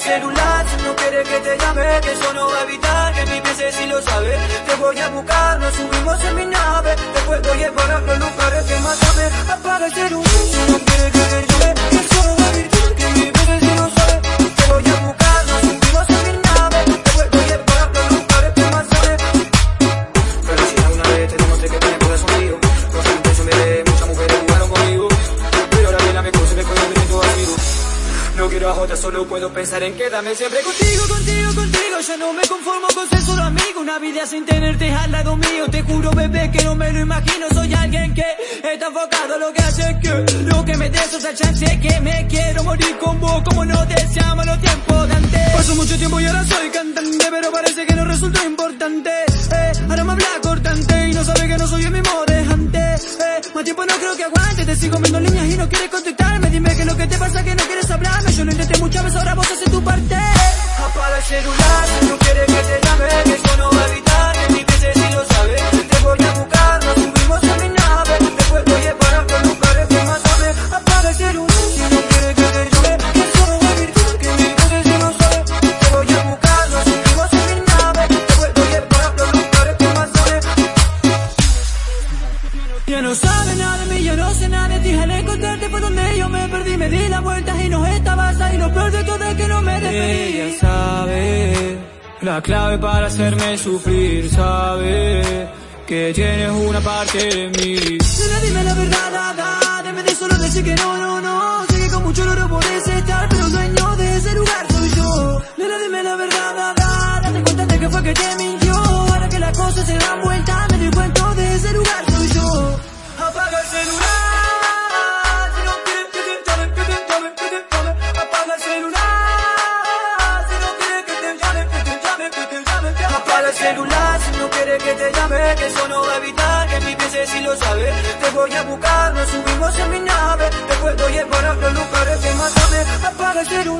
celular si no quieres que te llame Que eso no va a evitar que me pienses si lo sabes Te voy a buscar, nos subimos en mi nave. Después voy a parar los lugares que más Apaga el celular. No quiero a solo puedo pensar en quedarme siempre contigo, contigo, contigo. Yo no me conformo con ser solo amigo. Una vida sin tenerte al lado mío. Te juro, bebé, que no me lo imagino. Soy alguien que está enfocado. Lo que hace que lo que me des esa chance que me quiero morir con vos. Como no deseamos los tiempos de antes. Pasó mucho tiempo y ahora soy cantante, pero parece que no resultó importante. Eh, ahora me habla cortante y no sabe que no soy el mismo de. Eh, más tiempo no creo que aguante. Te sigo viendo líneas y no quieres contestarme. Ella sabe. La clave para hacerme sufrir Sabe Que tienes una parte de mí. Nena, dime la verdad, da, da de solo decir que no, no, no. Sé que con mucho oro podés estar celular si no quieres que te llame Que eso no va a evitar que mi pienses si lo sabe. Te voy a buscar, nos subimos en mi nave Te puedo llevar a los lugares que más sabes Apaga el celular.